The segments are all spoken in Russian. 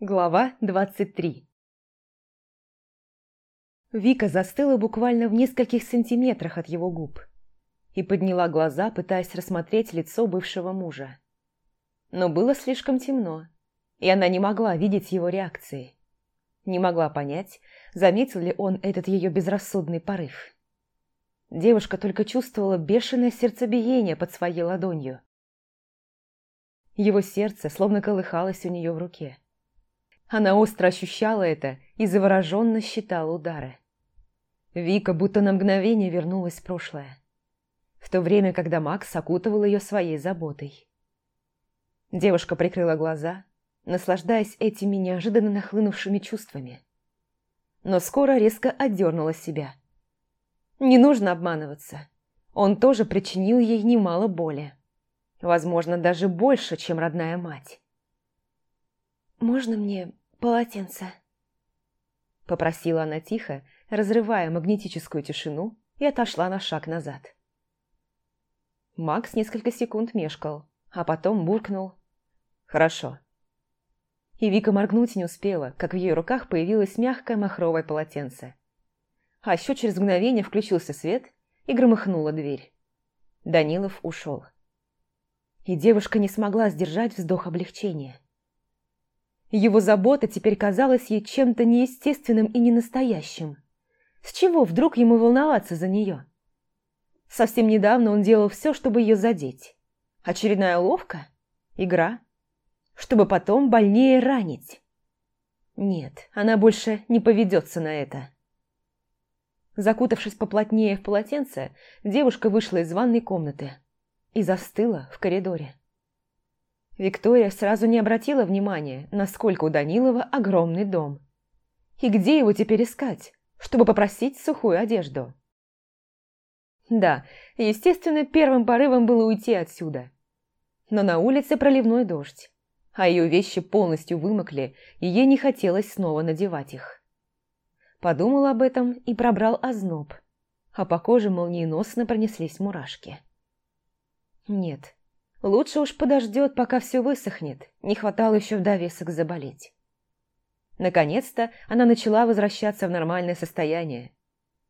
Глава 23 Вика застыла буквально в нескольких сантиметрах от его губ и подняла глаза, пытаясь рассмотреть лицо бывшего мужа. Но было слишком темно, и она не могла видеть его реакции. Не могла понять, заметил ли он этот ее безрассудный порыв. Девушка только чувствовала бешеное сердцебиение под своей ладонью. Его сердце словно колыхалось у нее в руке. Она остро ощущала это и завороженно считала удары. Вика будто на мгновение вернулась в прошлое. В то время, когда Макс окутывал ее своей заботой. Девушка прикрыла глаза, наслаждаясь этими неожиданно нахлынувшими чувствами. Но скоро резко отдернула себя. Не нужно обманываться. Он тоже причинил ей немало боли. Возможно, даже больше, чем родная мать. «Можно мне полотенце?» Попросила она тихо, разрывая магнетическую тишину, и отошла на шаг назад. Макс несколько секунд мешкал, а потом буркнул «Хорошо». И Вика моргнуть не успела, как в ее руках появилось мягкое махровое полотенце. А еще через мгновение включился свет и громыхнула дверь. Данилов ушел. И девушка не смогла сдержать вздох облегчения. Его забота теперь казалась ей чем-то неестественным и ненастоящим. С чего вдруг ему волноваться за нее? Совсем недавно он делал все, чтобы ее задеть. Очередная ловка? Игра? Чтобы потом больнее ранить? Нет, она больше не поведется на это. Закутавшись поплотнее в полотенце, девушка вышла из ванной комнаты и застыла в коридоре. Виктория сразу не обратила внимания, насколько у Данилова огромный дом. И где его теперь искать, чтобы попросить сухую одежду? Да, естественно, первым порывом было уйти отсюда. Но на улице проливной дождь, а ее вещи полностью вымокли, и ей не хотелось снова надевать их. Подумал об этом и пробрал озноб, а по коже молниеносно пронеслись мурашки. Нет, Лучше уж подождет, пока все высохнет, не хватало еще в довесок заболеть. Наконец-то она начала возвращаться в нормальное состояние.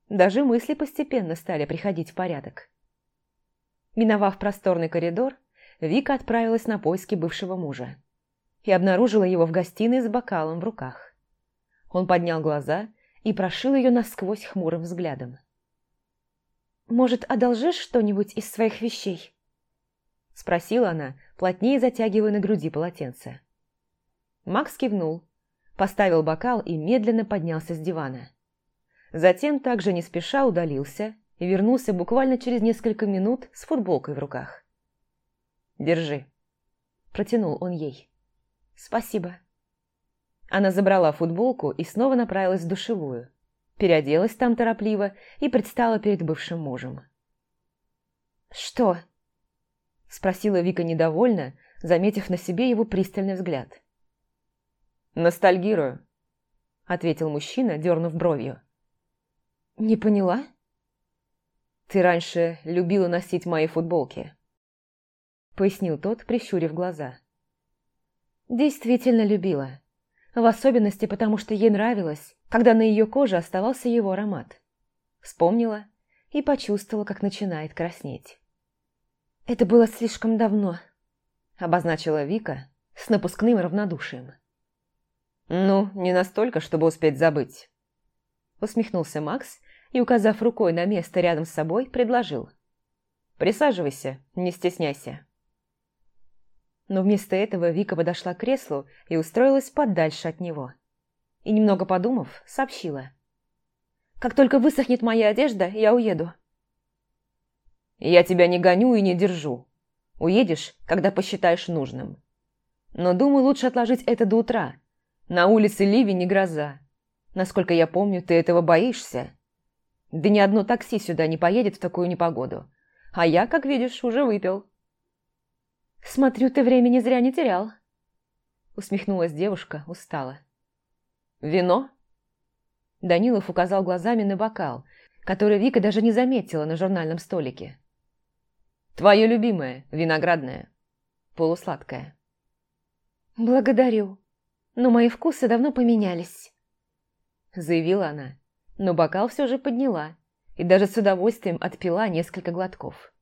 Даже мысли постепенно стали приходить в порядок. Миновав просторный коридор, Вика отправилась на поиски бывшего мужа и обнаружила его в гостиной с бокалом в руках. Он поднял глаза и прошил ее насквозь хмурым взглядом. «Может, одолжишь что-нибудь из своих вещей?» Спросила она, плотнее затягивая на груди полотенце. Макс кивнул, поставил бокал и медленно поднялся с дивана. Затем также не спеша удалился и вернулся буквально через несколько минут с футболкой в руках. «Держи», – протянул он ей. «Спасибо». Она забрала футболку и снова направилась в душевую, переоделась там торопливо и предстала перед бывшим мужем. «Что?» – спросила Вика недовольно, заметив на себе его пристальный взгляд. «Ностальгирую», – ответил мужчина, дернув бровью. «Не поняла?» «Ты раньше любила носить мои футболки», – пояснил тот, прищурив глаза. «Действительно любила. В особенности потому, что ей нравилось, когда на ее коже оставался его аромат. Вспомнила и почувствовала, как начинает краснеть. «Это было слишком давно», – обозначила Вика с напускным равнодушием. «Ну, не настолько, чтобы успеть забыть», – усмехнулся Макс и, указав рукой на место рядом с собой, предложил. «Присаживайся, не стесняйся». Но вместо этого Вика подошла к креслу и устроилась подальше от него. И, немного подумав, сообщила. «Как только высохнет моя одежда, я уеду. Я тебя не гоню и не держу. Уедешь, когда посчитаешь нужным. Но думаю, лучше отложить это до утра. На улице ливень и гроза. Насколько я помню, ты этого боишься. Да ни одно такси сюда не поедет в такую непогоду. А я, как видишь, уже выпил. Смотрю, ты времени зря не терял. Усмехнулась девушка, устала. Вино? Данилов указал глазами на бокал, который Вика даже не заметила на журнальном столике. Твое любимое, виноградное. Полусладкое. Благодарю. но мои вкусы давно поменялись», – заявила она, но бокал все же подняла и даже с удовольствием отпила несколько глотков.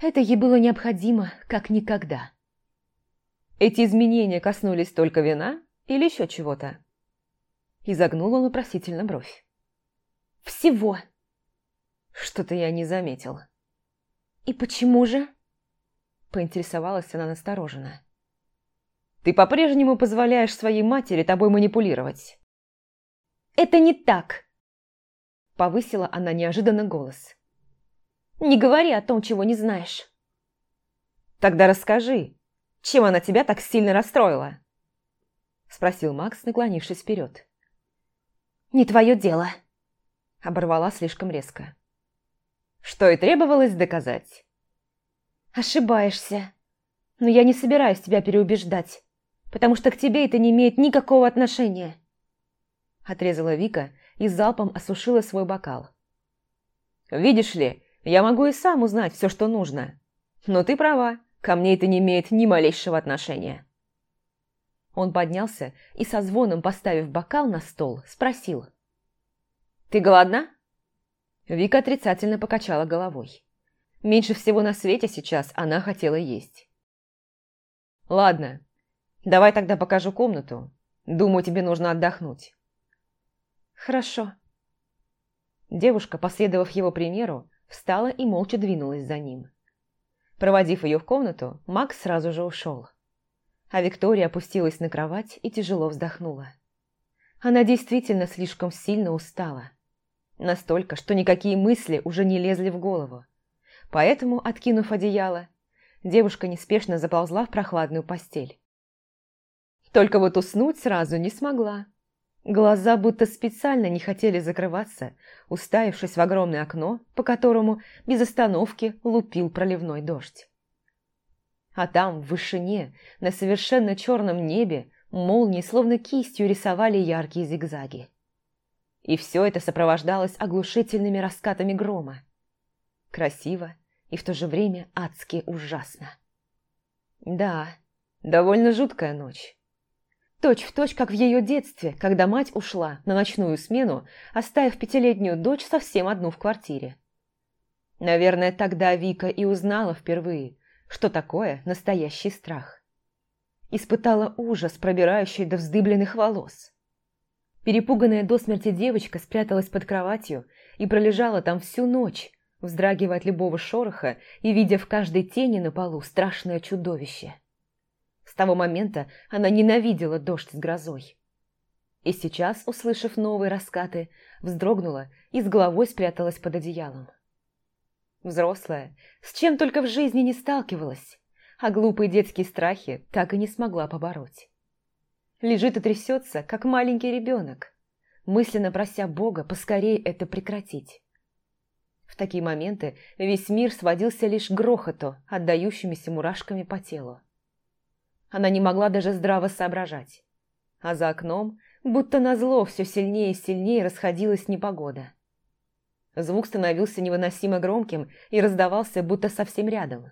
Это ей было необходимо, как никогда. Эти изменения коснулись только вина или еще чего-то? Изогнула он вопросительно бровь. «Всего!» Что-то я не заметил. «И почему же?» Поинтересовалась она настороженно. «Ты по-прежнему позволяешь своей матери тобой манипулировать». «Это не так!» Повысила она неожиданно голос. «Не говори о том, чего не знаешь». «Тогда расскажи, чем она тебя так сильно расстроила?» Спросил Макс, наклонившись вперед. «Не твое дело», — оборвала слишком резко. Что и требовалось доказать. «Ошибаешься. Но я не собираюсь тебя переубеждать, потому что к тебе это не имеет никакого отношения». Отрезала Вика и залпом осушила свой бокал. «Видишь ли, я могу и сам узнать все, что нужно. Но ты права, ко мне это не имеет ни малейшего отношения». Он поднялся и со звоном, поставив бокал на стол, спросил. «Ты голодна?» Вика отрицательно покачала головой. Меньше всего на свете сейчас она хотела есть. «Ладно, давай тогда покажу комнату. Думаю, тебе нужно отдохнуть». «Хорошо». Девушка, последовав его примеру, встала и молча двинулась за ним. Проводив ее в комнату, Макс сразу же ушел а Виктория опустилась на кровать и тяжело вздохнула. Она действительно слишком сильно устала. Настолько, что никакие мысли уже не лезли в голову. Поэтому, откинув одеяло, девушка неспешно заползла в прохладную постель. Только вот уснуть сразу не смогла. Глаза будто специально не хотели закрываться, уставившись в огромное окно, по которому без остановки лупил проливной дождь а там, в вышине, на совершенно черном небе, молнии словно кистью рисовали яркие зигзаги. И все это сопровождалось оглушительными раскатами грома. Красиво и в то же время адски ужасно. Да, довольно жуткая ночь. Точь в точь, как в ее детстве, когда мать ушла на ночную смену, оставив пятилетнюю дочь совсем одну в квартире. Наверное, тогда Вика и узнала впервые, что такое настоящий страх. Испытала ужас, пробирающий до вздыбленных волос. Перепуганная до смерти девочка спряталась под кроватью и пролежала там всю ночь, вздрагивая от любого шороха и видя в каждой тени на полу страшное чудовище. С того момента она ненавидела дождь с грозой. И сейчас, услышав новые раскаты, вздрогнула и с головой спряталась под одеялом. Взрослая, с чем только в жизни не сталкивалась, а глупые детские страхи так и не смогла побороть. Лежит и трясется, как маленький ребенок, мысленно прося Бога поскорее это прекратить. В такие моменты весь мир сводился лишь к грохоту, отдающимися мурашками по телу. Она не могла даже здраво соображать. А за окном, будто назло, все сильнее и сильнее расходилась непогода. Звук становился невыносимо громким и раздавался будто совсем рядом.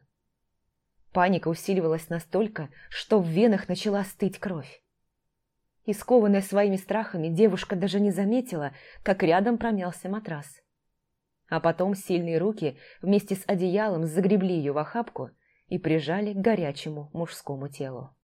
Паника усиливалась настолько, что в венах начала стыть кровь. Искованная своими страхами, девушка даже не заметила, как рядом промялся матрас. А потом сильные руки вместе с одеялом загребли ее в охапку и прижали к горячему мужскому телу.